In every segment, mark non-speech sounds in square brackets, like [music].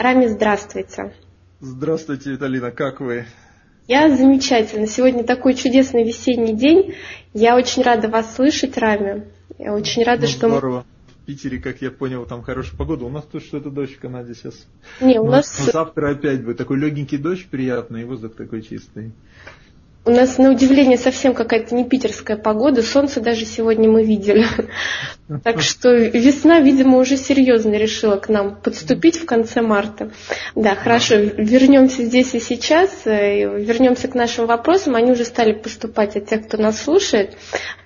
Рами, здравствуйте. Здравствуйте, Виталина, как вы? Я замечательно. Сегодня такой чудесный весенний день. Я очень рада вас слышать, Рами. Я очень рада, ну, что... Здорово. В Питере, как я понял, там хорошая погода. У нас тут что-то дождь в Канаде сейчас. Не, у нас... Но завтра опять будет такой легенький дождь приятный, и воздух такой чистый. У нас, на удивление, совсем какая-то не питерская погода. Солнце даже сегодня мы видели. [laughs] Так что весна, видимо, уже серьезно решила к нам подступить в конце марта. Да, хорошо, вернемся здесь и сейчас. Э, вернемся к нашим вопросам. Они уже стали поступать от тех, кто нас слушает.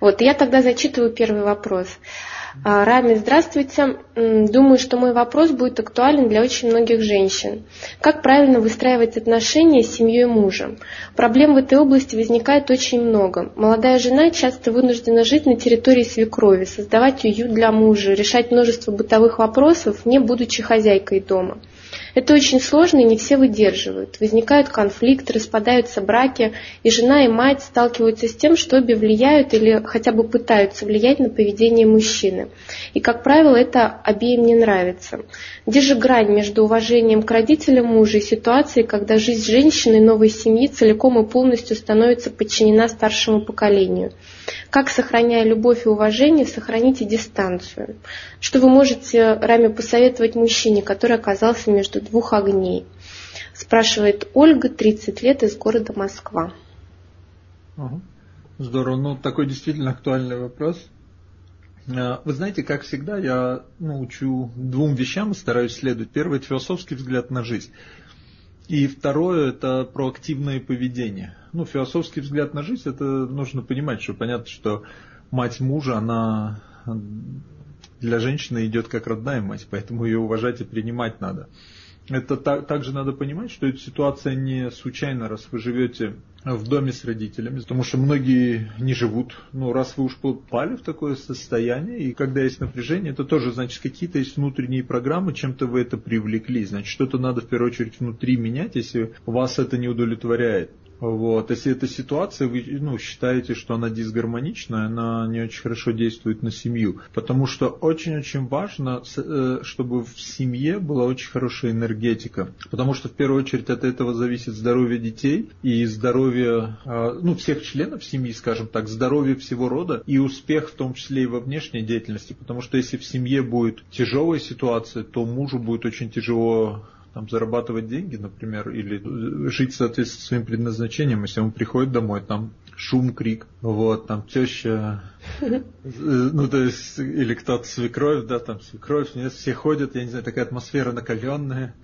Вот, я тогда зачитываю первый вопрос. А, Рами, здравствуйте. Думаю, что мой вопрос будет актуален для очень многих женщин. Как правильно выстраивать отношения с семьей мужа? Проблем в этой области возникает очень много. Молодая жена часто вынуждена жить на территории свекрови, создавать уют для мужа, решать множество бытовых вопросов, не будучи хозяйкой дома. Это очень сложно и не все выдерживают. Возникают конфликты, распадаются браки, и жена и мать сталкиваются с тем, что обе влияют или хотя бы пытаются влиять на поведение мужчины. И, как правило, это обеим не нравится. Где же грань между уважением к родителям мужа и ситуацией, когда жизнь женщины новой семьи целиком и полностью становится подчинена старшему поколению? Как, сохраняя любовь и уважение, сохраните дистанцию? Что вы можете, Раме, посоветовать мужчине, который оказался между двух огней? Спрашивает Ольга, 30 лет, из города Москва. Здорово. Ну, такой действительно актуальный вопрос. А, вы знаете, как всегда, я ну, учу двум вещам и стараюсь следовать. Это философский взгляд на жизнь. И второе – это проактивное поведение. Ну, философский взгляд на жизнь – это нужно понимать, что понятно, что мать мужа, она для женщины идет как родная мать, поэтому ее уважать и принимать надо. Это так, также надо понимать, что эта ситуация не случайно, раз вы живете в доме с родителями, потому что многие не живут. Ну, раз вы уж попали в такое состояние, и когда есть напряжение, это тоже значит, какие-то есть внутренние программы, чем-то вы это привлекли. Значит, что-то надо в первую очередь внутри менять, если вас это не удовлетворяет. Вот. Если эта ситуация, вы ну, считаете, что она дисгармоничная, она не очень хорошо действует на семью. Потому что очень-очень важно, э, чтобы в семье была очень хорошая энергетика. Потому что в первую очередь от этого зависит здоровье детей и здоровье а, ну, всех членов семьи, скажем так, здоровье всего рода и успех в том числе и во внешней деятельности. Потому что если в семье будет тяжелая ситуация, то мужу будет очень тяжело там, зарабатывать деньги, например, или жить в соответствии с своим предназначением, если он приходит домой, там шум, крик, вот, там теща, э, ну, то есть, или кто-то свекровь, да, там свекровь, нет, все ходят, я не знаю, такая атмосфера накаленная,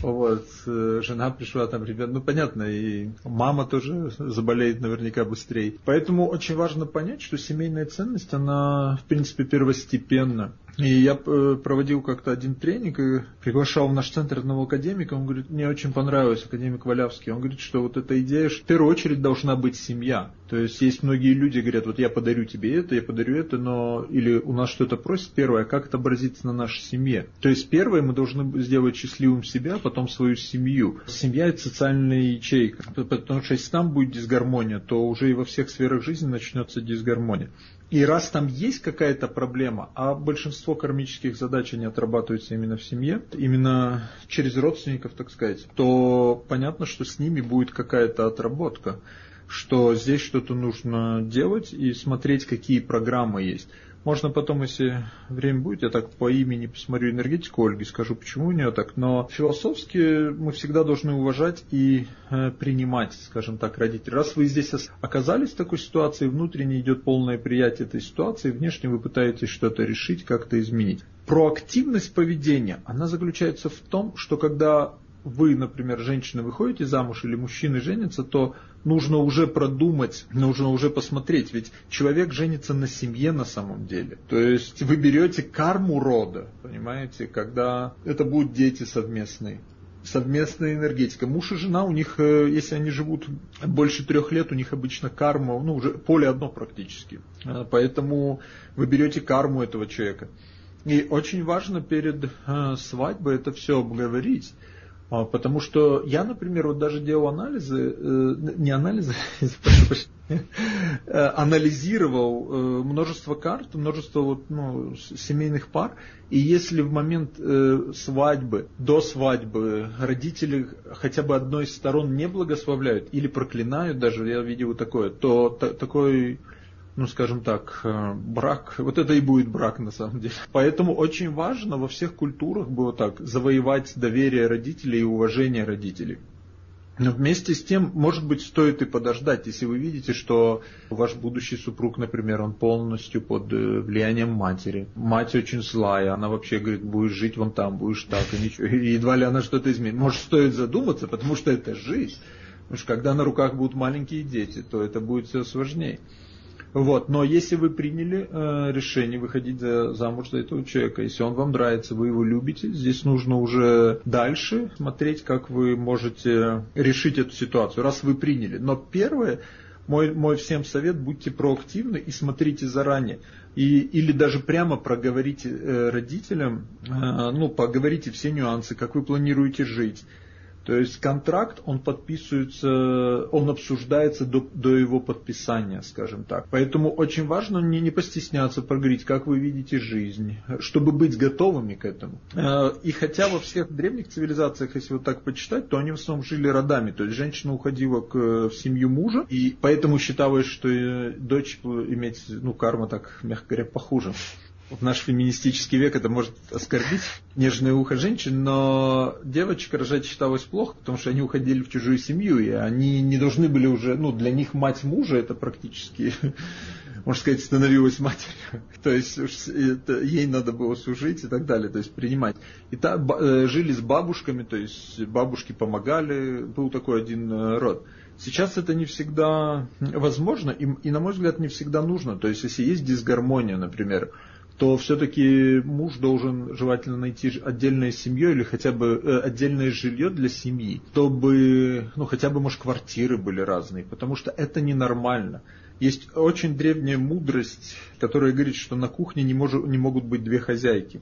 вот, э, жена пришла, там, ребят, ну, понятно, и мама тоже заболеет наверняка быстрее. Поэтому очень важно понять, что семейная ценность, она, в принципе, первостепенна. И я э, проводил как-то один тренинг и приглашал в наш центр одного академика. Он говорит, мне очень понравилось, академик Валявский. Он говорит, что вот эта идея, что в первую очередь должна быть семья. То есть есть многие люди, говорят, вот я подарю тебе это, я подарю это, но или у нас что-то просит первое, а как это отразится на нашей семье. То есть первое мы должны сделать счастливым себя, потом свою семью. Семья это социальная ячейка. Потому что если там будет дисгармония, то уже и во всех сферах жизни начнется дисгармония. И раз там есть какая-то проблема, а большинство кармических задач не отрабатываются именно в семье, именно через родственников, так сказать, то понятно, что с ними будет какая-то отработка, что здесь что-то нужно делать и смотреть, какие программы есть. Можно потом, если время будет, я так по имени посмотрю энергетику Ольги, скажу, почему у нее так. Но философски мы всегда должны уважать и э, принимать, скажем так, родителей. Раз вы здесь оказались в такой ситуации, внутренне идет полное приятие этой ситуации, внешне вы пытаетесь что-то решить, как-то изменить. Проактивность поведения, она заключается в том, что когда вы, например, женщина, выходите замуж или мужчины женятся, то нужно уже продумать, нужно уже посмотреть, ведь человек женится на семье на самом деле. То есть вы берете карму рода, понимаете, когда это будут дети совместные совместная энергетика. Муж и жена, у них, э, если они живут больше трех лет, у них обычно карма, ну, уже поле одно практически. Э, поэтому вы берете карму этого человека. И очень важно перед э, свадьбой это все обговорить. А, потому что я, например, вот даже делал анализы, э, не анализы, [laughs] э, анализировал э, множество карт, множество вот, ну, семейных пар, и если в момент свадьбы, до свадьбы родители хотя бы одной из сторон не благословляют или проклинают даже, я видел такое, то такой ну, скажем так, э, брак, вот это и будет брак на самом деле. Поэтому очень важно во всех культурах было так, завоевать доверие родителей и уважение родителей. Но вместе с тем, может быть, стоит и подождать, если вы видите, что ваш будущий супруг, например, он полностью под э, влиянием матери. Мать очень злая, она вообще говорит, будешь жить вон там, будешь так, и ничего. И едва ли она что-то изменит. Может, стоит задуматься, потому что это жизнь. Потому что когда на руках будут маленькие дети, то это будет все сложнее. Вот. Но если вы приняли э, решение выходить за, замуж за этого человека, если он вам нравится, вы его любите, здесь нужно уже дальше смотреть, как вы можете решить эту ситуацию, раз вы приняли. Но первое, мой, мой всем совет, будьте проактивны и смотрите заранее. И, или даже прямо проговорите э, родителям, э, ну, поговорите все нюансы, как вы планируете жить, то есть контракт, он подписывается, он обсуждается до, до его подписания, скажем так. Поэтому очень важно не, не постесняться проговорить, как вы видите жизнь, чтобы быть готовыми к этому. Э, и хотя во всех древних цивилизациях, если вот так почитать, то они в основном жили родами. То есть женщина уходила к, в семью мужа, и поэтому считалось, что дочь иметь, ну, карма так, мягко говоря, похуже в наш феминистический век это может оскорбить нежное ухо женщин, но девочек рожать считалось плохо, потому что они уходили в чужую семью, и они не должны были уже, ну, для них мать мужа это практически, [laughs] можно сказать, становилась матерью. [laughs] То есть это, ей надо было служить и так далее, то есть принимать. И та, э, жили с бабушками, то есть бабушки помогали, был такой один э, род. Сейчас это не всегда возможно и, и, на мой взгляд, не всегда нужно. То есть, если есть дисгармония, например, то все-таки муж должен желательно найти отдельное семье или хотя бы э, отдельное жилье для семьи, чтобы, ну, хотя бы, может, квартиры были разные, потому что это ненормально. Есть очень древняя мудрость, которая говорит, что на кухне не, мож, не могут быть две хозяйки.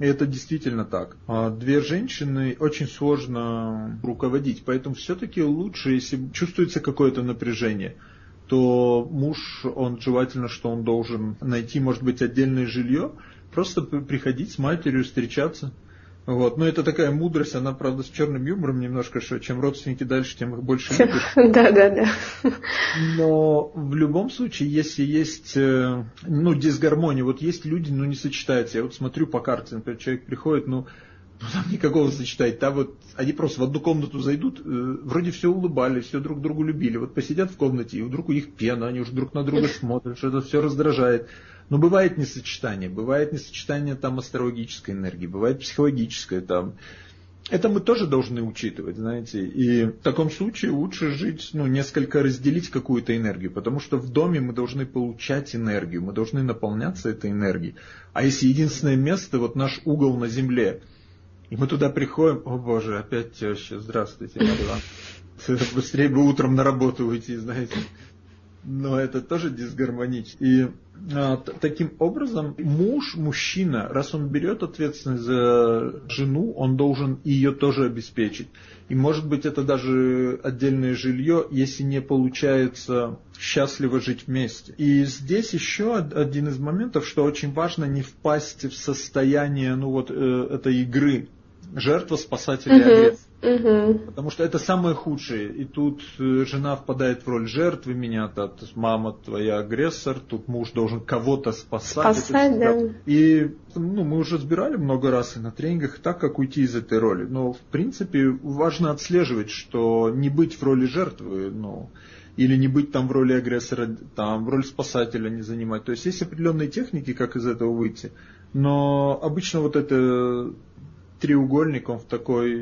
И это действительно так. А две женщины очень сложно руководить, поэтому все-таки лучше, если чувствуется какое-то напряжение – то муж, он желательно, что он должен найти, может быть, отдельное жилье, просто приходить с матерью, встречаться. Вот. Но это такая мудрость, она, правда, с черным юмором немножко, что чем родственники дальше, тем их больше любишь. [laughs] Да, да, да. Но в любом случае, если есть э, ну, дисгармония, вот есть люди, ну, не сочетаются. Я вот смотрю по карте, например, человек приходит, ну, ну, там никакого сочетать. Там вот они просто в одну комнату зайдут, э, вроде все улыбались, все друг другу любили. Вот посидят в комнате, и вдруг у них пена, они уже друг на друга смотрят, что это все раздражает. Но бывает несочетание, бывает несочетание там астрологической энергии, бывает психологическое там. Это мы тоже должны учитывать, знаете. И в таком случае лучше жить, ну, несколько разделить какую-то энергию, потому что в доме мы должны получать энергию, мы должны наполняться этой энергией. А если единственное место, вот наш угол на земле – и мы туда приходим, о боже, опять теща, здравствуйте, Марья [laughs] Быстрее бы утром на работу уйти, знаете. Но это тоже дисгармонично. И а, таким образом муж, мужчина, раз он берет ответственность за жену, он должен ее тоже обеспечить. И может быть это даже отдельное жилье, если не получается счастливо жить вместе. И здесь еще один из моментов, что очень важно не впасть в состояние ну вот, э, этой игры жертва, спасатель и агрессор. Угу. Потому что это самое худшее. И тут э, жена впадает в роль жертвы, меня то мама твоя агрессор, тут муж должен кого-то спасать. Спасать, да. И ну, мы уже разбирали много раз и на тренингах, так как уйти из этой роли. Но в принципе важно отслеживать, что не быть в роли жертвы, ну, или не быть там в роли агрессора, там в роли спасателя не занимать. То есть есть определенные техники, как из этого выйти. Но обычно вот это треугольник, он в такой,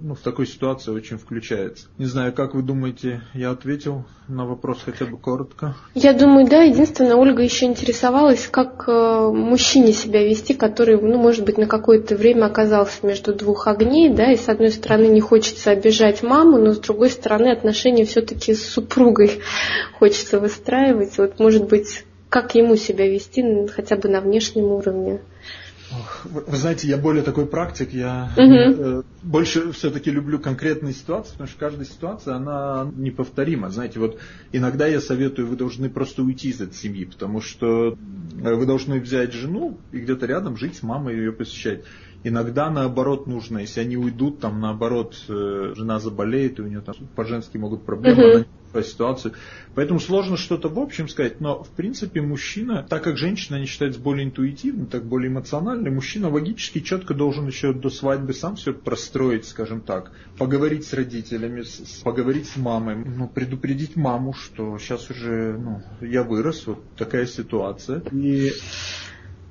ну, в такой ситуации очень включается. Не знаю, как вы думаете, я ответил на вопрос хотя бы коротко? Я думаю, да. Единственное, Ольга еще интересовалась, как э, мужчине себя вести, который, ну, может быть, на какое-то время оказался между двух огней, да, и с одной стороны не хочется обижать маму, но с другой стороны отношения все-таки с супругой [laughs] хочется выстраивать. Вот, может быть, как ему себя вести хотя бы на внешнем уровне? Вы знаете, я более такой практик, я угу. больше все-таки люблю конкретные ситуации, потому что каждая ситуация, она неповторима. Знаете, вот иногда я советую, вы должны просто уйти из этой семьи, потому что э, вы должны взять жену и где-то рядом жить с мамой и ее посещать. Иногда наоборот нужно, если они уйдут, там наоборот, э, жена заболеет, и у нее там по-женски могут проблемы, угу по ситуации. Поэтому сложно что-то в общем сказать, но в принципе мужчина, так как женщина не считается более интуитивной, так более эмоциональной, мужчина логически четко должен еще до свадьбы сам все простроить, скажем так, поговорить с родителями, с, поговорить с мамой, ну, предупредить маму, что сейчас уже ну, я вырос, вот такая ситуация. И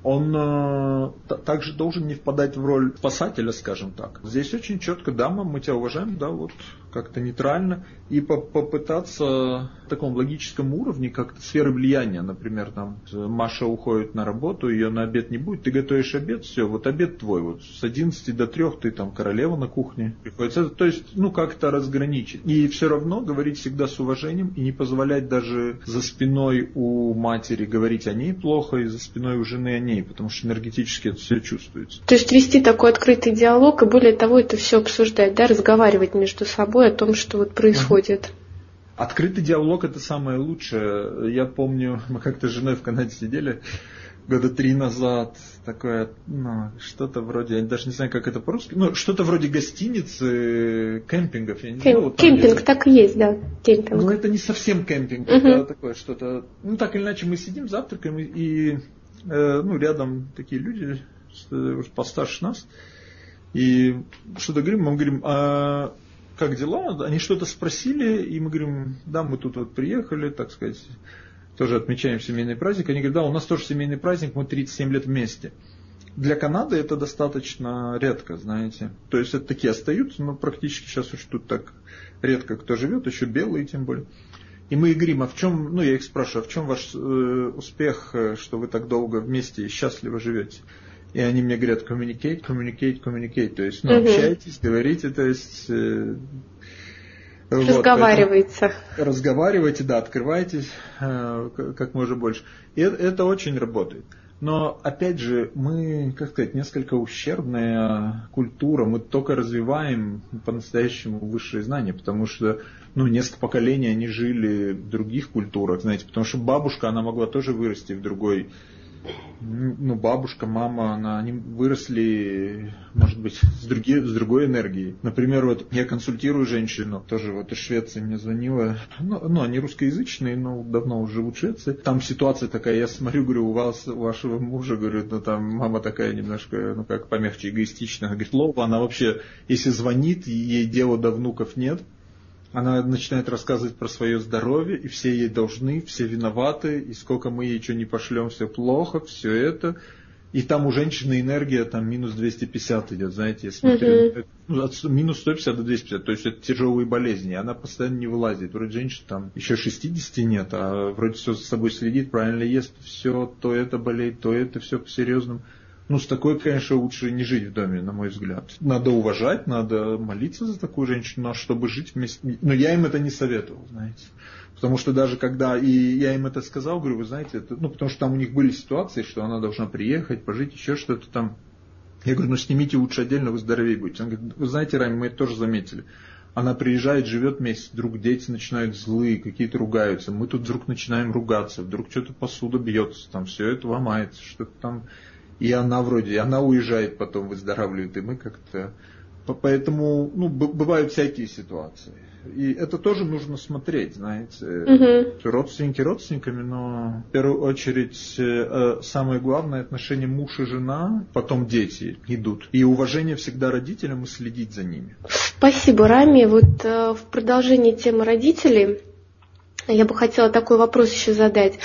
он э, также должен не впадать в роль спасателя, скажем так. Здесь очень четко, да, мы, мы тебя уважаем, да, вот как-то нейтрально, и по попытаться на таком логическом уровне, как-то сферы влияния, например, там Маша уходит на работу, ее на обед не будет, ты готовишь обед, все, вот обед твой, вот с 11 до 3 ты там королева на кухне, приходится, то есть, ну, как-то разграничить. И все равно говорить всегда с уважением и не позволять даже за спиной у матери говорить о ней плохо, и за спиной у жены о ней, потому что энергетически это все чувствуется. То есть вести такой открытый диалог, и более того, это все обсуждать, да, разговаривать между собой о том, что вот происходит. Открытый диалог это самое лучшее. Я помню, [laughs] мы как-то с женой в Канаде сидели года три назад, такое, ну, что-то вроде, я даже не знаю, как это по-русски, ну, что-то вроде гостиницы, кемпингов, я не Кем, знаю. Вот кемпинг есть. так и есть, да, кемпинг. Ну, это не совсем кемпинг, угу. это такое что-то, ну, так или иначе, мы сидим, завтракаем, и, и ну, рядом такие люди, уж постарше нас, и что-то говорим, мы говорим, а как дела? Они что-то спросили, и мы говорим, да, мы тут вот приехали, так сказать, тоже отмечаем семейный праздник. Они говорят, да, у нас тоже семейный праздник, мы 37 лет вместе. Для Канады это достаточно редко, знаете. То есть это такие остаются, но практически сейчас уж тут так редко кто живет, еще белые тем более. И мы говорим, а в чем, ну я их спрашиваю, а в чем ваш э, успех, э, что вы так долго вместе и счастливо живете? и они мне говорят communicate, communicate, communicate, то есть, ну, угу. общайтесь, говорите, то есть... Э, Разговаривается. Вот, разговаривайте, да, открывайтесь э, как можно больше. И это, это очень работает. Но, опять же, мы, как сказать, несколько ущербная культура, мы только развиваем по-настоящему высшие знания, потому что, ну, несколько поколений они жили в других культурах, знаете, потому что бабушка, она могла тоже вырасти в другой ну, бабушка, мама, она, они выросли, может быть, с, други, с другой энергией. Например, вот я консультирую женщину, тоже вот из Швеции мне звонила, ну, ну они русскоязычные, но давно уже в Швеции. Там ситуация такая, я смотрю, говорю, у вас, у вашего мужа, говорю, ну там мама такая немножко, ну как помягче, эгоистичная. Говорит, Лова, она вообще, если звонит, ей дела до внуков нет, она начинает рассказывать про свое здоровье, и все ей должны, все виноваты, и сколько мы ей что не пошлем, все плохо, все это. И там у женщины энергия там минус 250 идет, знаете, я смотрю. Ну, от минус 150 до 250, то есть это тяжелые болезни. Она постоянно не вылазит. Вроде женщина там еще 60 нет, а вроде все за собой следит, правильно ест, все, то это болеет, то это все по-серьезному. Ну, с такой, конечно, лучше не жить в доме, на мой взгляд. Надо уважать, надо молиться за такую женщину, чтобы жить вместе... Но я им это не советовал, знаете. Потому что даже когда и я им это сказал, говорю, вы знаете, это, ну, потому что там у них были ситуации, что она должна приехать, пожить, еще что-то там. Я говорю, ну снимите лучше отдельно, вы здоровее будете. Он говорит, вы знаете, Рами, мы это тоже заметили. Она приезжает, живет месяц, вдруг дети начинают злые, какие-то ругаются. Мы тут вдруг начинаем ругаться, вдруг что-то посуда бьется, там все это ломается, что-то там и она вроде, она уезжает потом, выздоравливает, и мы как-то... Поэтому, ну, бывают всякие ситуации. И это тоже нужно смотреть, знаете. Угу. Родственники родственниками, но в первую очередь э, самое главное отношение муж и жена, потом дети идут. И уважение всегда родителям и следить за ними. Спасибо, Рами. Вот э, в продолжении темы родителей я бы хотела такой вопрос еще задать.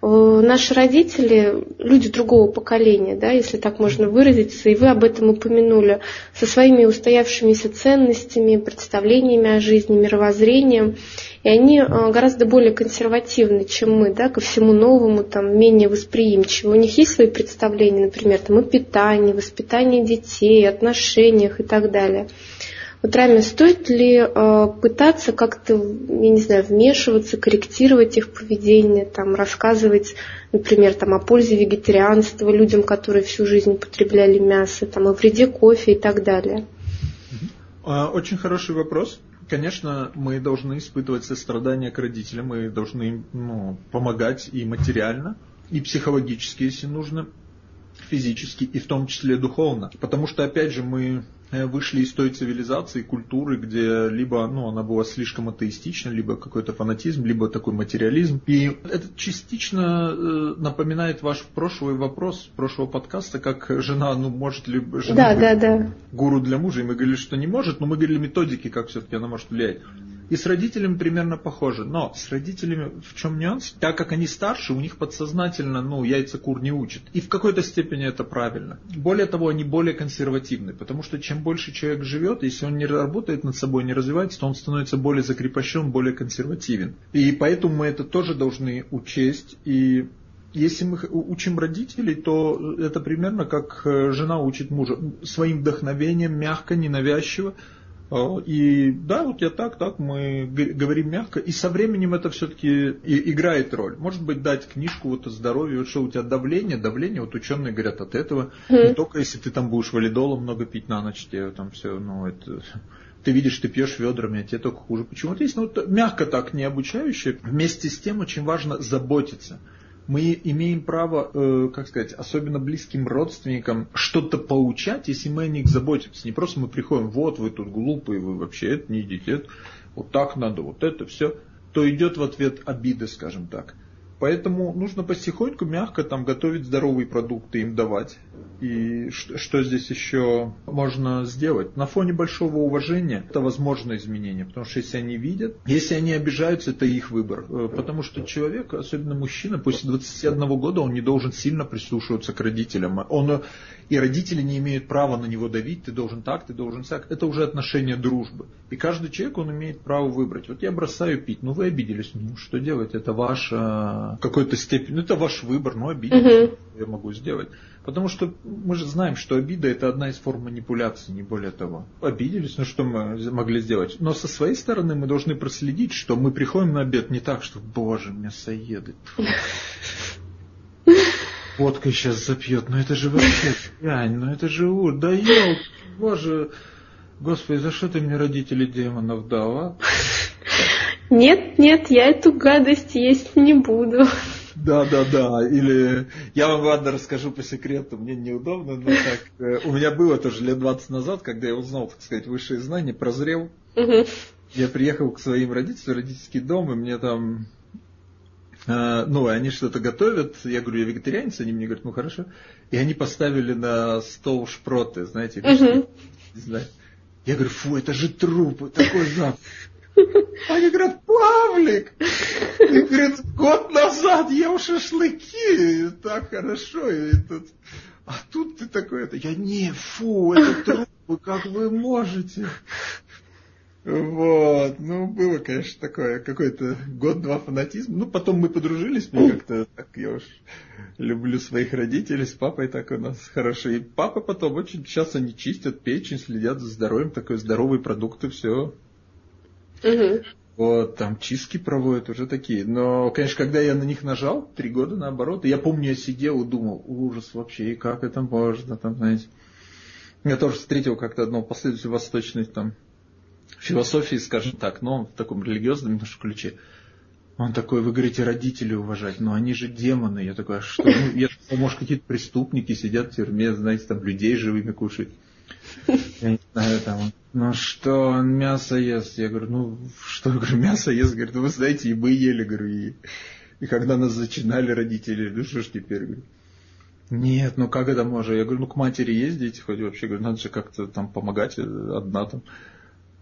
Э, наши родители, люди другого поколения, да, если так можно выразиться, и вы об этом упомянули, со своими устоявшимися ценностями, представлениями о жизни, мировоззрением, и они э, гораздо более консервативны, чем мы, да, ко всему новому, там, менее восприимчивы. У них есть свои представления, например, там, о питании, воспитании детей, отношениях и так далее. Вот, Рами, стоит ли э, пытаться как-то, я не знаю, вмешиваться, корректировать их поведение, там, рассказывать, например, там, о пользе вегетарианства людям, которые всю жизнь потребляли мясо, там, о вреде кофе и так далее? А, очень хороший вопрос. Конечно, мы должны испытывать сострадание к родителям, мы должны ну, помогать и материально, и психологически, если нужно, физически, и в том числе духовно. Потому что, опять же, мы вышли из той цивилизации, культуры, где либо ну, она была слишком атеистична, либо какой-то фанатизм, либо такой материализм. И это частично э, напоминает ваш прошлый вопрос, прошлого подкаста, как жена, ну, может ли жена да, быть да, да. гуру для мужа. И мы говорили, что не может, но мы говорили методики, как все-таки она может влиять. И с родителями примерно похоже. Но с родителями в чем нюанс? Так как они старше, у них подсознательно, ну, яйца кур не учат. И в какой-то степени это правильно. Более того, они более консервативны. Потому что чем больше человек живет, если он не работает над собой, не развивается, то он становится более закрепощен, более консервативен. И поэтому мы это тоже должны учесть. И если мы учим родителей, то это примерно как э, жена учит мужа. Своим вдохновением, мягко, ненавязчиво, и да, вот я так, так, мы говорим мягко, и со временем это все-таки играет роль. Может быть, дать книжку вот о здоровье, вот что у тебя давление, давление, вот ученые говорят от этого, mm. не только если ты там будешь валидола много пить на ночь, тебе там все, ну это ты видишь, ты пьешь ведрами, а тебе только хуже. Почему? Вот есть, ну, мягко так, не обучающее. Вместе с тем очень важно заботиться мы имеем право, э, как сказать, особенно близким родственникам что-то поучать, если мы о них заботимся. Не просто мы приходим, вот вы тут глупые, вы вообще это не едите, это, вот так надо, вот это все, то идет в ответ обида, скажем так. Поэтому нужно потихоньку, мягко там готовить здоровые продукты, им давать. И что, здесь еще можно сделать? На фоне большого уважения это возможно изменение, потому что если они видят, если они обижаются, это их выбор. Э, потому что человек, особенно мужчина, после 21 года он не должен сильно прислушиваться к родителям. Он, и родители не имеют права на него давить, ты должен так, ты должен так. Это уже отношение дружбы. И каждый человек, он имеет право выбрать. Вот я бросаю пить, ну вы обиделись, ну что делать, это ваша какой-то степень, ну это ваш выбор, но обиделись, угу. я могу сделать. Потому что мы же знаем, что обида это одна из форм манипуляции, не более того. Обиделись, ну что мы могли сделать? Но со своей стороны мы должны проследить, что мы приходим на обед не так, что, боже, мясоеды. Водкой сейчас запьет, ну это же вообще пьянь, ну это же ур, да ел, боже, господи, за что ты мне родители демонов дал, а? Нет, нет, я эту гадость есть не буду. Да, да, да. Или я вам, ладно, расскажу по секрету, мне неудобно, но так. Э, у меня было тоже лет 20 назад, когда я узнал, так сказать, высшие знания, прозрел. Угу. Я приехал к своим родителям, родительский дом, и мне там э, ну, они что-то готовят, я говорю, я вегетарианец, они мне говорят, ну хорошо. И они поставили на стол шпроты, знаете, угу. не знаю. Я говорю, фу, это же труп, такой запах. [laughs] Они говорят, Павлик, ты, говорит, год назад ел шашлыки, так хорошо. И тут, а тут ты такой, это, я не, фу, это трупы, как вы можете? Вот, ну, было, конечно, такое, какой-то год-два фанатизм. Ну, потом мы подружились, мы как-то, так, я уж люблю своих родителей, с папой так у нас хорошо. И папа потом очень, сейчас они чистят печень, следят за здоровьем, такой здоровые продукты, все, Угу. Вот, там чистки проводят уже такие. Но, конечно, когда я на них нажал, три года наоборот, я помню, я сидел и думал, ужас вообще, и как это можно, там, знаете. Я тоже встретил как-то одного последователя восточной там философии, скажем так, но в таком религиозном немножко ключе. Он такой, вы говорите, родители уважать, но они же демоны. Я такой, а что? Ну, я, может, какие-то преступники сидят в тюрьме, знаете, там людей живыми кушают. [laughs] Я не знаю, там, ну что, он мясо ест? Я говорю, ну что, я говорю, мясо ест? Говорит, ну вы знаете, и мы ели, говорю, и, и когда нас зачинали родители, ну что ж теперь, говорю. Нет, ну как это можно? Я говорю, ну к матери ездите хоть вообще, говорю, надо же как-то там помогать, одна там.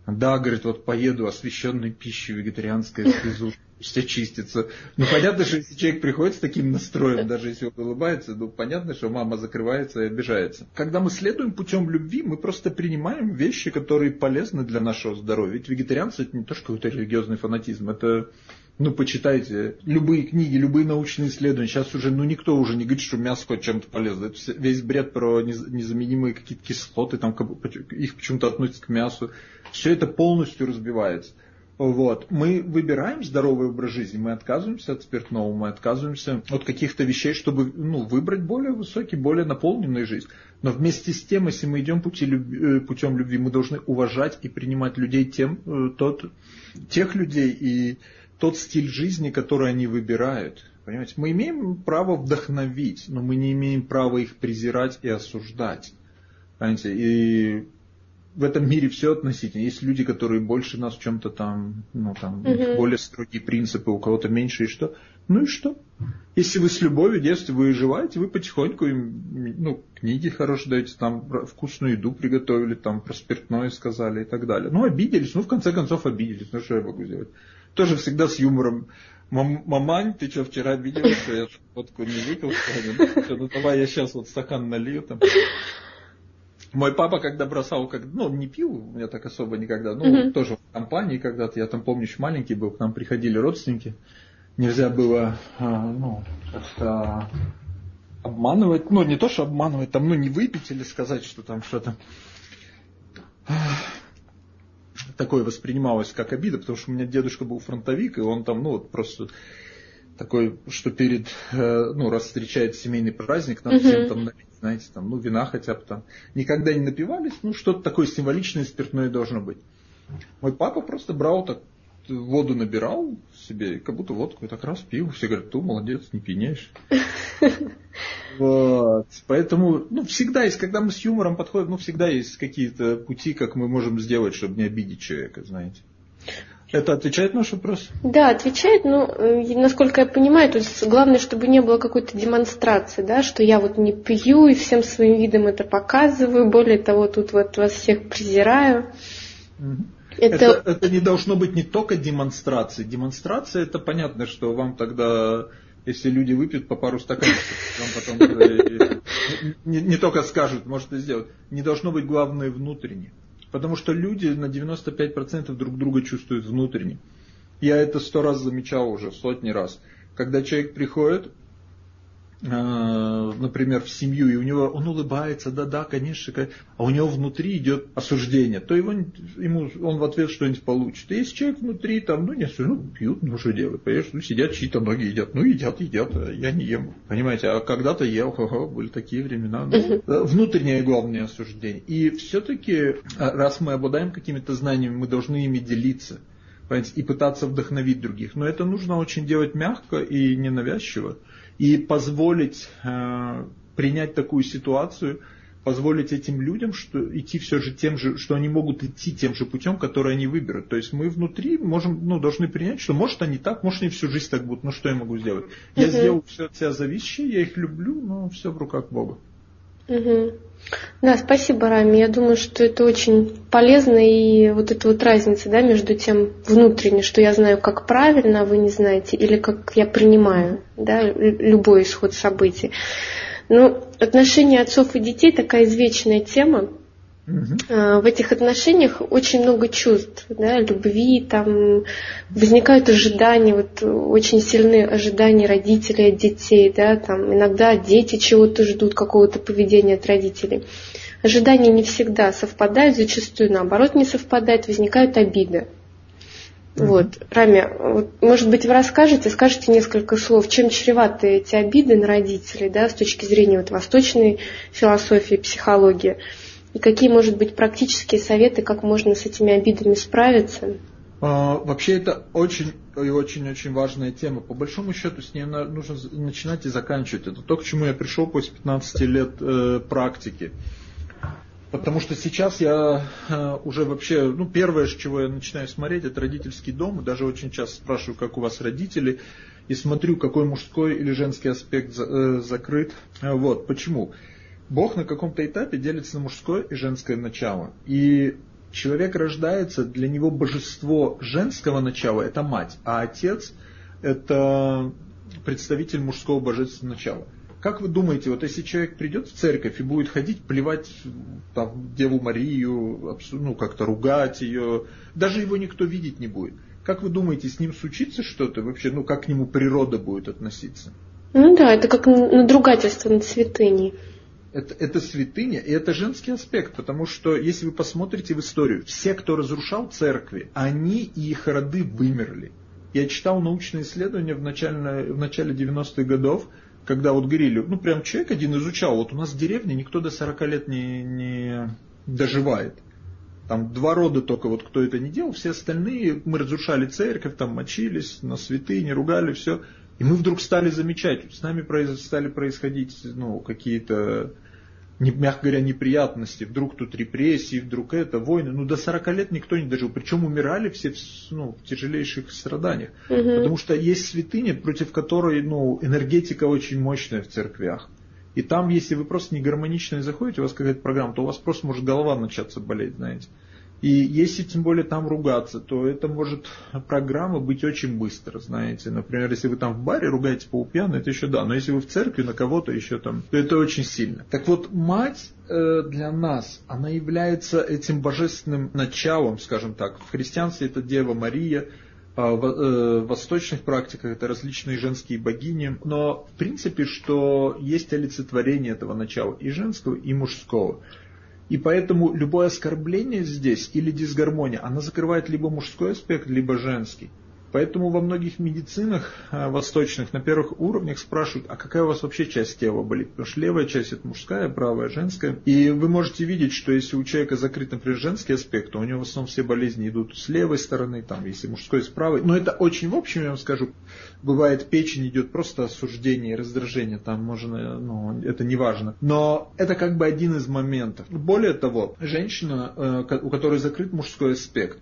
Да, говорит, вот поеду освященной пищей вегетарианской свезу все [laughs] чистится. Ну, понятно, что если человек приходит с таким настроем, даже если он улыбается, ну, понятно, что мама закрывается и обижается. Когда мы следуем путем любви, мы просто принимаем вещи, которые полезны для нашего здоровья. Ведь вегетарианцы это не то, что какой-то религиозный фанатизм, это Ну, почитайте любые книги, любые научные исследования. Сейчас уже, ну, никто уже не говорит, что мясо хоть чем-то полезно. Это весь бред про незаменимые какие-то кислоты, там, их почему-то относятся к мясу. Все это полностью разбивается. Вот. Мы выбираем здоровый образ жизни, мы отказываемся от спиртного, мы отказываемся от каких-то вещей, чтобы ну, выбрать более высокий, более наполненную жизнь. Но вместе с тем, если мы идем пути, э, путем любви, мы должны уважать и принимать людей тем, э, тот, тех людей и тот стиль жизни, который они выбирают. Понимаете? Мы имеем право вдохновить, но мы не имеем права их презирать и осуждать. Понимаете? И в этом мире все относительно. Есть люди, которые больше нас в чем-то там, ну там, угу. более строгие принципы, у кого-то меньше и что. Ну и что? Если вы с любовью в детстве выживаете, вы потихоньку им, ну, книги хорошие даете, там вкусную еду приготовили, там про спиртное сказали и так далее. Ну, обиделись, ну, в конце концов обиделись, ну, что я могу сделать? Тоже всегда с юмором. Мам, мамань, ты что, вчера обиделась, что я водку не выпил? Ну, ну, давай я сейчас вот стакан налью там. Мой папа, когда бросал, как, ну, не пил, у меня так особо никогда, ну, uh-huh. тоже в компании когда-то, я там помню, еще маленький был, к нам приходили родственники, нельзя было, а, ну, как-то обманывать, ну, не то, что обманывать, там, ну, не выпить или сказать, что там что-то такое воспринималось как обида, потому что у меня дедушка был фронтовик, и он там, ну, вот просто такой, что перед, э, ну, раз встречает семейный праздник, надо всем там налить, знаете, там, ну, вина хотя бы там. Никогда не напивались, ну, что-то такое символичное спиртное должно быть. Мой папа просто брал так, воду набирал себе, как будто водку и так раз пил. Все говорят, ты молодец, не пьянеешь. [laughs] Вот. Поэтому, ну, всегда есть, когда мы с юмором подходим, ну, всегда есть какие-то пути, как мы можем сделать, чтобы не обидеть человека, знаете. Это отвечает на наш вопрос? Да, отвечает, но, э, насколько я понимаю, то есть главное, чтобы не было какой-то демонстрации, да, что я вот не пью и всем своим видом это показываю, более того, тут вот вас всех презираю. Это... Это, это не должно быть не только демонстрацией. Демонстрация это понятно, что вам тогда, если люди выпьют по пару стаканчиков, вам потом э, не, не только скажут, может и сделать. Не должно быть главное внутреннее. Потому что люди на 95% друг друга чувствуют внутренне. Я это сто раз замечал уже, сотни раз. Когда человек приходит, э, например, в семью, и у него он улыбается, да-да, конечно, а у него внутри идет осуждение, то его, ему, он в ответ что-нибудь получит. И если человек внутри там, ну не ну пьют, ну что делать, понимаешь, ну сидят чьи-то ноги едят, ну едят, едят, а я не ем, понимаете, а когда-то ел, ха-ха, были такие времена. Ну, [laughs] внутреннее главное осуждение. И все-таки, а, раз мы обладаем какими-то знаниями, мы должны ими делиться и пытаться вдохновить других. Но это нужно очень делать мягко и ненавязчиво и позволить э, принять такую ситуацию, позволить этим людям что, идти все же тем же, что они могут идти тем же путем, который они выберут. То есть мы внутри можем, ну, должны принять, что может они так, может они всю жизнь так будут, ну что я могу сделать? Я сделал все от себя зависящее, я их люблю, но все в руках Бога. Угу. Да, спасибо, Рами. Я думаю, что это очень полезно, и вот эта вот разница да, между тем внутренне, что я знаю, как правильно, а вы не знаете, или как я принимаю да, любой исход событий. Ну, отношения отцов и детей такая извечная тема. Угу. В этих отношениях очень много чувств, да, любви, там возникают ожидания, вот очень сильные ожидания родителей от детей, да, там иногда дети чего-то ждут, какого-то поведения от родителей. Ожидания не всегда совпадают, зачастую наоборот не совпадают, возникают обиды. Угу. Вот, Рами, вот, может быть, вы расскажете, скажете несколько слов, чем чреваты эти обиды на родителей, да, с точки зрения вот, восточной философии, психологии. И какие, может быть, практические советы, как можно с этими обидами справиться? А, вообще это очень и очень-очень важная тема. По большому счету с ней нужно начинать и заканчивать. Это то, к чему я пришел после 15 лет э, практики. Потому что сейчас я э, уже вообще, ну первое, с чего я начинаю смотреть, это родительский дом. И даже очень часто спрашиваю, как у вас родители. И смотрю, какой мужской или женский аспект э, закрыт. Вот, почему? Бог на каком-то этапе делится на мужское и женское начало. И человек рождается, для него божество женского начала – это мать, а отец – это представитель мужского божественного начала. Как вы думаете, вот если человек придет в церковь и будет ходить, плевать там, Деву Марию, ну как-то ругать ее, даже его никто видеть не будет. Как вы думаете, с ним случится что-то вообще? Ну, как к нему природа будет относиться? Ну да, это как надругательство над святыней. Это, это святыня, и это женский аспект, потому что, если вы посмотрите в историю, все, кто разрушал церкви, они и их роды вымерли. Я читал научные исследования в начале, в начале 90-х годов, когда вот говорили, ну прям человек один изучал, вот у нас в деревне никто до 40 лет не, не доживает. Там два рода только вот кто это не делал, все остальные, мы разрушали церковь, там мочились, на святыни, ругали, все. И мы вдруг стали замечать, с нами стали происходить ну, какие-то не, мягко говоря, неприятности, вдруг тут репрессии, вдруг это, войны. Ну, до 40 лет никто не дожил. Причем умирали все ну, в тяжелейших страданиях. Угу. Потому что есть святыня, против которой ну, энергетика очень мощная в церквях. И там, если вы просто не гармонично заходите, у вас какая-то программа, то у вас просто может голова начаться болеть, знаете. И если тем более там ругаться, то это может программа быть очень быстро, знаете. Например, если вы там в баре ругаете по пьяну, это еще да. Но если вы в церкви на кого-то еще там, то это очень сильно. Так вот, мать э, для нас, она является этим божественным началом, скажем так. В христианстве это Дева Мария, а в э, восточных практиках это различные женские богини, но в принципе, что есть олицетворение этого начала и женского, и мужского. И поэтому любое оскорбление здесь или дисгармония, она закрывает либо мужской аспект, либо женский. Поэтому во многих медицинах э, восточных на первых уровнях спрашивают, а какая у вас вообще часть тела болит? Потому что левая часть это мужская, правая женская. И вы можете видеть, что если у человека закрыт, например, женский аспект, то у него в основном все болезни идут с левой стороны, там, если мужской с правой. Но это очень в общем, я вам скажу, бывает печень идет просто осуждение, раздражение, там можно, ну, это не важно. Но это как бы один из моментов. Более того, женщина, э, у которой закрыт мужской аспект,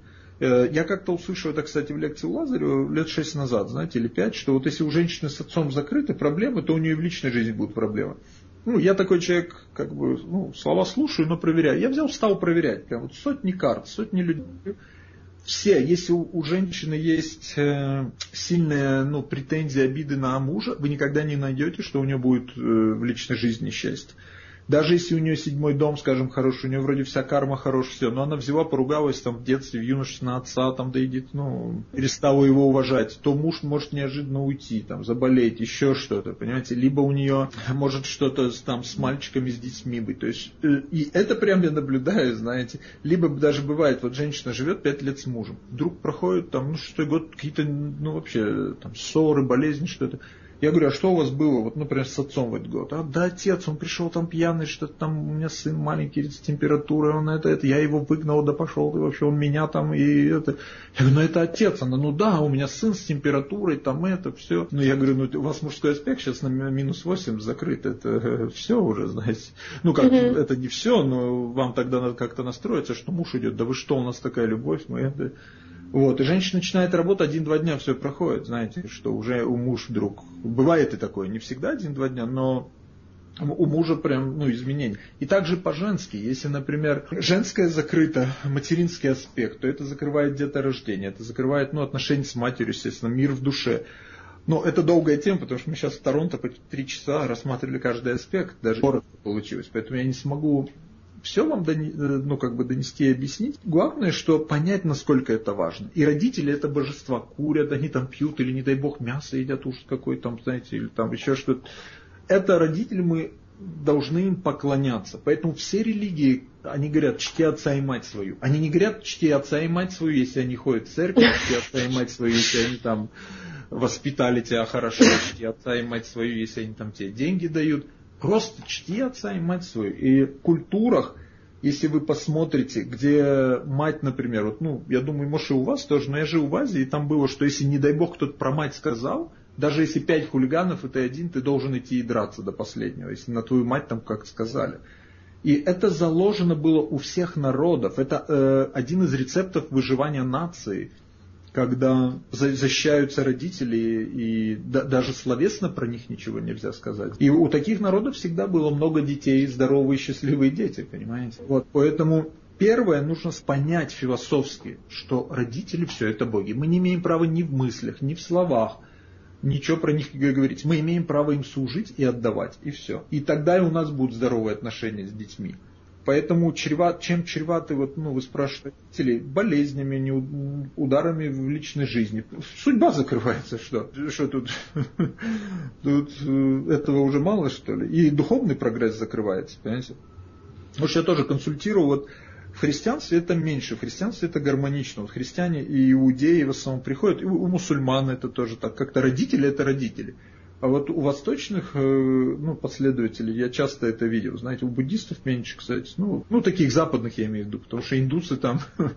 я как-то услышал это, кстати, в лекции у Лазарева лет шесть назад, знаете, или пять, что вот если у женщины с отцом закрыты проблемы, то у нее в личной жизни будут проблемы. Ну, я такой человек, как бы, ну, слова слушаю, но проверяю. Я взял, стал проверять. Прям вот сотни карт, сотни людей. Все, если у, у женщины есть э, сильные ну, претензии, обиды на мужа, вы никогда не найдете, что у нее будет э, в личной жизни счастье. Даже если у нее седьмой дом, скажем, хороший, у нее вроде вся карма хорошая, все, но она взяла, поругалась там в детстве, в юношестве на отца, там да ну, перестала его уважать, то муж может неожиданно уйти, там, заболеть, еще что-то, понимаете, либо у нее может что-то там с мальчиками, с детьми быть, то есть, э, и это прям я наблюдаю, знаете, либо даже бывает, вот женщина живет пять лет с мужем, вдруг проходит там, ну, шестой год, какие-то, ну, вообще, там, ссоры, болезни, что-то, я говорю, а что у вас было, вот, например, с отцом в этот год? А, да, отец, он пришел там пьяный, что-то там, у меня сын маленький, с температурой, он это, это, я его выгнал, да пошел, и вообще он меня там, и это. Я говорю, ну это отец, она, ну да, у меня сын с температурой, там это, все. Ну я говорю, ну у вас мужской аспект сейчас на минус 8 закрыт, это все уже, знаете. Ну как, mm это не все, но вам тогда надо как-то настроиться, что муж идет, да вы что, у нас такая любовь, мы это... Вот, и женщина начинает работать, один-два дня все проходит, знаете, что уже у муж вдруг, бывает и такое, не всегда один-два дня, но у мужа прям ну, изменения. И также по-женски, если, например, женское закрыто, материнский аспект, то это закрывает деторождение, это закрывает ну, отношения с матерью, естественно, мир в душе. Но это долгая тема, потому что мы сейчас в Торонто по три часа рассматривали каждый аспект, даже коротко получилось, поэтому я не смогу все вам э, ну, как бы донести и объяснить. Главное, что понять, насколько это важно. И родители это божества курят, они там пьют, или, не дай бог, мясо едят, уж какой там, знаете, или там еще что-то. Это родители мы должны им поклоняться. Поэтому все религии, они говорят, чти отца и мать свою. Они не говорят, чти отца и мать свою, если они ходят в церковь, чти отца и мать свою, если они там воспитали тебя хорошо, чти отца и мать свою, если они там тебе деньги дают. Просто чти отца и мать свою. И в культурах, если вы посмотрите, где мать, например, вот, ну, я думаю, может и у вас тоже, но я жил в Азии, и там было, что если, не дай бог, кто-то про мать сказал, даже если пять хулиганов, и ты один, ты должен идти и драться до последнего, если на твою мать там как сказали. И это заложено было у всех народов. Это э, один из рецептов выживания нации когда защищаются родители, и да, даже словесно про них ничего нельзя сказать. И у таких народов всегда было много детей, здоровые, счастливые дети, понимаете? Вот, поэтому Первое, нужно понять философски, что родители все это боги. Мы не имеем права ни в мыслях, ни в словах, ничего про них говорить. Мы имеем право им служить и отдавать, и все. И тогда у нас будут здоровые отношения с детьми. Поэтому чреват, чем чреваты, вот, ну, вы спрашиваете, болезнями, не, ударами в личной жизни. Судьба закрывается, что? Что тут? Тут э, этого уже мало, что ли? И духовный прогресс закрывается, понимаете? Потому что я тоже консультирую, вот в христианстве это меньше, в христианстве это гармонично. Вот христиане и иудеи в основном приходят, и у мусульман это тоже так. Как-то родители это родители. А вот у восточных э, ну, последователей я часто это видел. Знаете, у буддистов меньше, кстати. Ну, ну, таких западных я имею в виду, потому что индусы там, [laughs]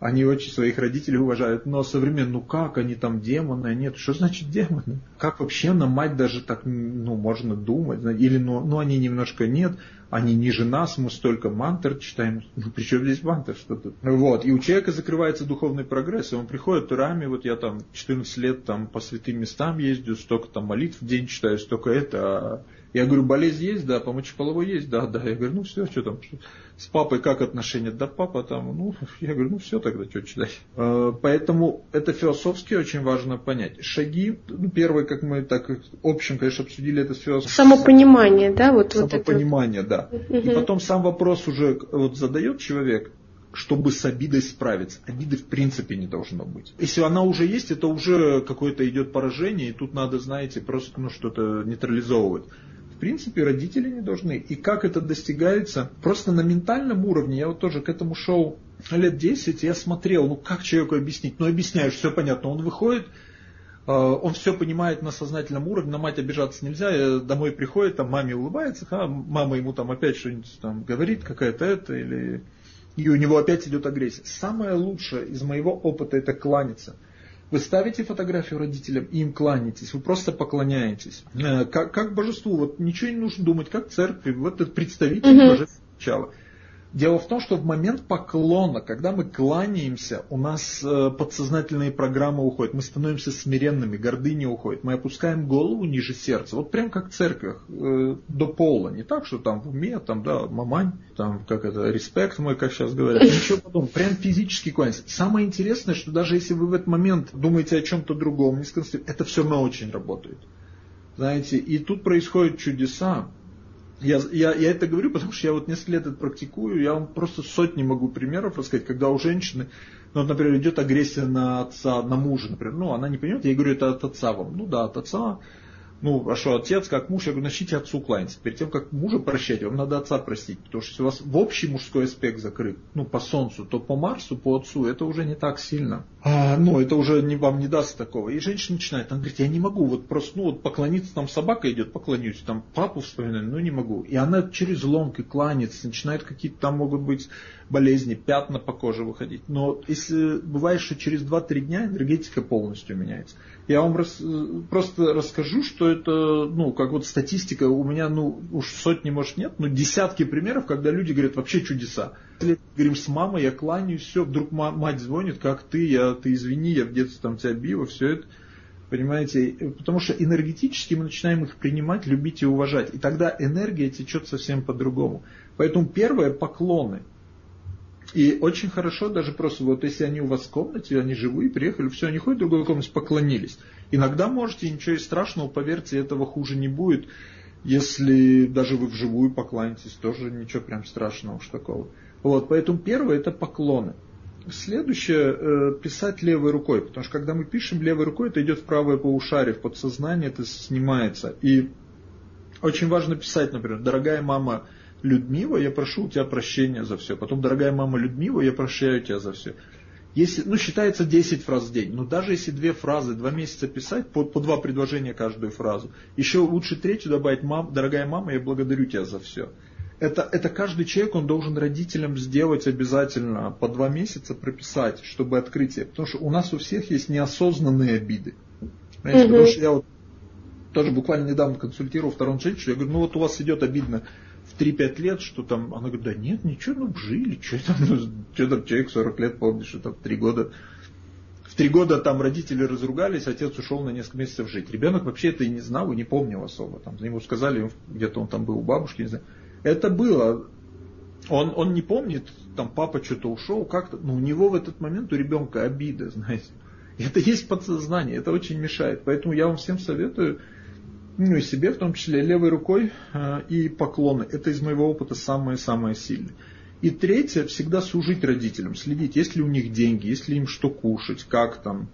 они очень своих родителей уважают. Но современно, ну как, они там демоны? Нет, что значит демоны? Как вообще на мать даже так, ну, можно думать? Или, ну, ну они немножко нет они ниже нас, мы столько мантр читаем. Ну, при чем здесь мантр? Что тут? Вот. И у человека закрывается духовный прогресс, и он приходит турами, вот я там 14 лет там по святым местам ездю, столько там молитв в день читаю, столько это, а я говорю, болезнь есть, да, помочь половой есть, да, да. Я говорю, ну все, что там, с папой как отношения? Да папа там, ну, [laughs] я говорю, ну все тогда, что читать. А, поэтому это философски очень важно понять. Шаги, ну, первое, как мы так общем, конечно, обсудили, это философски. Самопонимание, да? Вот, Самопонимание, вот это. да. Угу. И потом сам вопрос уже вот задает человек, чтобы с обидой справиться. Обиды в принципе не должно быть. Если она уже есть, это уже какое-то идет поражение, и тут надо, знаете, просто ну, что-то нейтрализовывать принципе, родители не должны. И как это достигается? Просто на ментальном уровне, я вот тоже к этому шел лет 10, я смотрел, ну как человеку объяснить? Ну объясняешь, все понятно. Он выходит, э, он все понимает на сознательном уровне, на мать обижаться нельзя, домой приходит, там маме улыбается, а мама ему там опять что-нибудь там говорит, какая-то это, или и у него опять идет агрессия. Самое лучшее из моего опыта это кланяться. Вы ставите фотографию родителям и им кланяетесь, вы просто поклоняетесь. Э, как, как божеству, вот ничего не нужно думать, как церкви, вот этот представитель угу. божества начала. Дело в том, что в момент поклона, когда мы кланяемся, у нас э, подсознательные программы уходят, мы становимся смиренными, гордыня уходит, мы опускаем голову ниже сердца, вот прям как в церквях, э, до пола, не так, что там в уме, там, да, мамань, там, как это, респект мой, как сейчас говорят, ничего потом, прям физически кланяться. Самое интересное, что даже если вы в этот момент думаете о чем-то другом, не это все равно очень работает. Знаете, и тут происходят чудеса, я, я, я это говорю, потому что я вот несколько лет это практикую, я вам просто сотни могу примеров рассказать, когда у женщины, ну, например, идет агрессия на отца, на мужа, например, ну, она не понимает, я говорю, это от отца вам, ну да, от отца, ну, а что, отец как муж, я говорю, начните отцу кланяться. Перед тем, как мужа прощать, вам надо отца простить. Потому что если у вас в общий мужской аспект закрыт, ну, по солнцу, то по Марсу, по отцу, это уже не так сильно. А, ну, это уже не, вам не даст такого. И женщина начинает, она говорит, я не могу, вот просто, ну, вот поклониться, там собака идет, поклонюсь, там папу вспоминаю, ну, не могу. И она через лонг и кланяется, начинает какие-то там могут быть болезни, пятна по коже выходить. Но если бывает, что через 2-3 дня энергетика полностью меняется. Я вам рас, просто расскажу, что это, ну, как вот статистика, у меня, ну, уж сотни, может, нет, но десятки примеров, когда люди говорят вообще чудеса. Говорим с мамой, я кланяюсь, все, вдруг мать звонит, как ты, я, ты извини, я в детстве там тебя била, все это. Понимаете? Потому что энергетически мы начинаем их принимать, любить и уважать. И тогда энергия течет совсем по-другому. Поэтому первое поклоны. И очень хорошо даже просто, вот если они у вас в комнате, они живые, приехали, все, они ходят в другую комнату, поклонились. Иногда можете, ничего страшного, поверьте, этого хуже не будет. Если даже вы вживую поклонитесь, тоже ничего прям страшного уж такого. Вот, поэтому первое это поклоны. Следующее э, писать левой рукой, потому что когда мы пишем левой рукой, это идет в правое полушарие, в подсознание это снимается. И очень важно писать, например, дорогая мама, Людмила, я прошу у тебя прощения за все. Потом, дорогая мама Людмила, я прощаю тебя за все. Если, ну, считается 10 фраз в день. Но даже если две фразы, два месяца писать, по, по два предложения каждую фразу. Еще лучше третью добавить, мам, дорогая мама, я благодарю тебя за все. Это, это каждый человек, он должен родителям сделать обязательно по два месяца прописать, чтобы открытие. Потому что у нас у всех есть неосознанные обиды. Понимаете? Угу. Потому что я вот тоже буквально недавно консультировал втором женщину, я говорю, ну вот у вас идет обидно в 3-5 лет, что там, она говорит, да нет, ничего, ну жили, что там, ну, что там человек 40 лет помнит, что там в 3 года в три года там родители разругались, отец ушел на несколько месяцев жить. Ребенок вообще это и не знал, и не помнил особо. Там, ему сказали, где-то он там был у бабушки, не знаю. Это было. Он, он не помнит, там папа что-то ушел, как-то, но у него в этот момент у ребенка обида, [laughs] знаете. Это есть подсознание, это очень мешает. Поэтому я вам всем советую ну и себе в том числе, левой рукой э, и поклоны. Это из моего опыта самое-самое сильное. И третье, всегда служить родителям, следить, есть ли у них деньги, есть ли им что кушать, как там,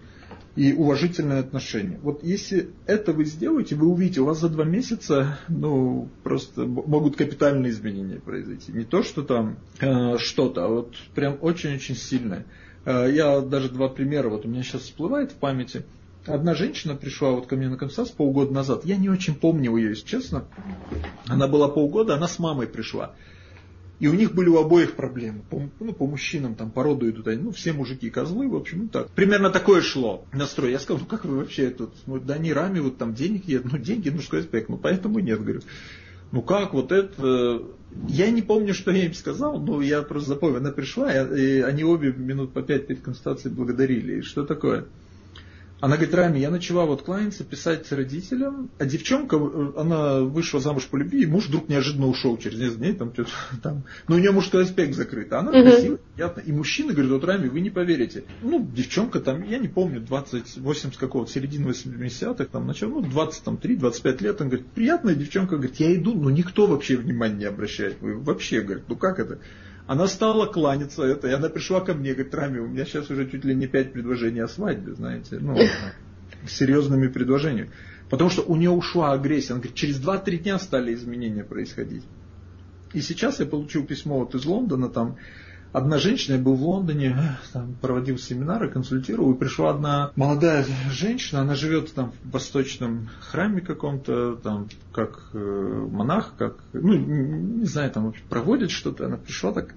и уважительное отношение. Вот если это вы сделаете, вы увидите, у вас за два месяца, ну, просто могут капитальные изменения произойти. Не то, что там э, что-то, а вот прям очень-очень сильное. Э, я даже два примера, вот у меня сейчас всплывает в памяти – Одна женщина пришла вот ко мне на консультацию полгода назад. Я не очень помню ее, если честно. Она была полгода, она с мамой пришла. И у них были у обоих проблемы. По, ну, по мужчинам, там, по роду идут они. Ну, все мужики козлы, в общем, ну так. Примерно такое шло настрой. Я сказал, ну как вы вообще тут? Ну, да не рами, вот там денег нет. Ну, деньги, мужской аспект. Ну, поэтому нет, говорю. Ну как, вот это... Я не помню, что я им сказал, но я просто запомнил. Она пришла, и они обе минут по пять перед консультацией благодарили. И что такое? Она говорит, Рами, я начала вот кланяться, писать родителям, а девчонка, она вышла замуж по любви, и муж вдруг неожиданно ушел через несколько дней, там, [laughs] там, но у нее мужской аспект закрыт, а она uh-huh. красивая, приятная. И мужчина говорит, вот Рами, вы не поверите, ну, девчонка там, я не помню, 28 с какого-то, середины 80-х, там, начал, ну, 23, 25 лет, он говорит, приятная девчонка, говорит, я иду, но никто вообще внимания не обращает, вы вообще, говорит, ну как это? Она стала кланяться, это, и она пришла ко мне, говорит, Рами, у меня сейчас уже чуть ли не пять предложений о свадьбе, знаете, ну, серьезными предложениями. Потому что у нее ушла агрессия. Она говорит, через 2-3 дня стали изменения происходить. И сейчас я получил письмо вот из Лондона, там одна женщина, я был в Лондоне, там, проводил семинары, консультировал, и пришла одна молодая женщина, она живет там в восточном храме каком-то, там, как э, монах, как, ну, не знаю, там проводит что-то, она пришла так,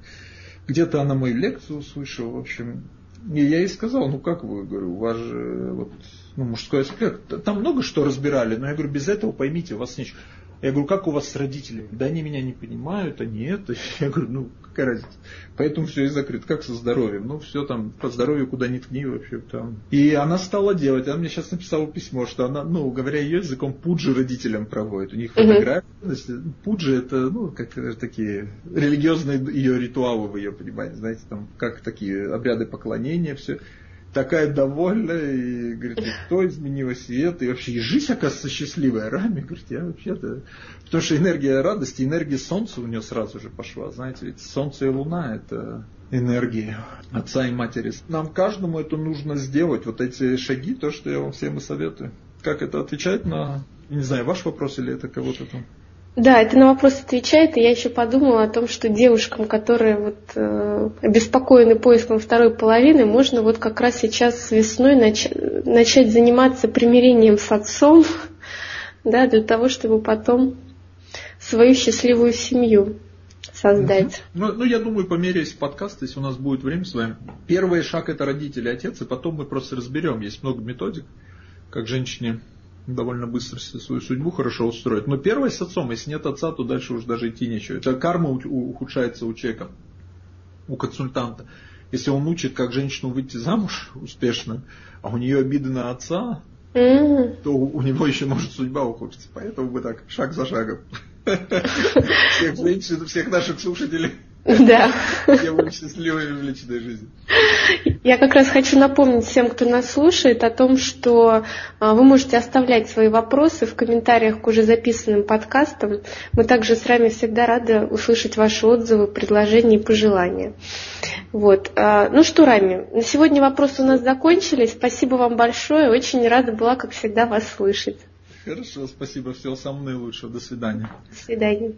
где-то она мою лекцию услышала, в общем, и я ей сказал, ну как вы, говорю, у вас же вот, ну, мужской аспект, там много что разбирали, но я говорю, без этого поймите, у вас ничего. Я говорю, как у вас с родителями? Да они меня не понимают, они это. [laughs] Я говорю, ну какая разница. Поэтому все и закрыто. Как со здоровьем? Ну все там, по здоровью куда ни ткни вообще там. И она стала делать. Она мне сейчас написала письмо, что она, ну говоря ее языком, пуджи родителям проводит. У них фотографии. Угу. Пуджи это, ну как такие религиозные ее ритуалы в ее понимании. Знаете, там как такие обряды поклонения, все такая довольная, и говорит, и кто изменилось, и это, и вообще, и жизнь, оказывается, счастливая. Рами, говорит, я вообще-то... Потому что энергия радости, энергия солнца у нее сразу же пошла. Знаете, ведь солнце и луна – это энергии отца и матери. Нам каждому это нужно сделать, вот эти шаги, то, что я вам всем и советую. Как это отвечать на, не знаю, ваш вопрос или это кого-то там? Да, это на вопрос отвечает, и я еще подумала о том, что девушкам, которые вот, э, обеспокоены поиском второй половины, можно вот как раз сейчас весной нач- начать заниматься примирением с отцом, [laughs] да, для того, чтобы потом свою счастливую семью создать. Ну, ну, я думаю, по мере подкаста, если у нас будет время с вами, первый шаг это родители, отец, и потом мы просто разберем. Есть много методик, как женщине довольно быстро свою судьбу хорошо устроить. Но первое с отцом, если нет отца, то дальше уже даже идти нечего. Это карма ухудшается у человека, у консультанта. Если он учит, как женщину выйти замуж успешно, а у нее обиды на отца, то у него еще может судьба ухудшиться. Поэтому мы так шаг за шагом. [laughs] Всех женщин, всех наших слушателей [laughs] да. Я буду счастливой в личной жизни. Я как раз хочу напомнить всем, кто нас слушает, о том, что а, вы можете оставлять свои вопросы в комментариях к уже записанным подкастам. Мы также с вами всегда рады услышать ваши отзывы, предложения и пожелания. Вот. А, ну что, Рами, на сегодня вопросы у нас закончились. Спасибо вам большое. Очень рада была, как всегда, вас слышать. Хорошо, спасибо. Всего самого наилучшего. До свидания. До свидания.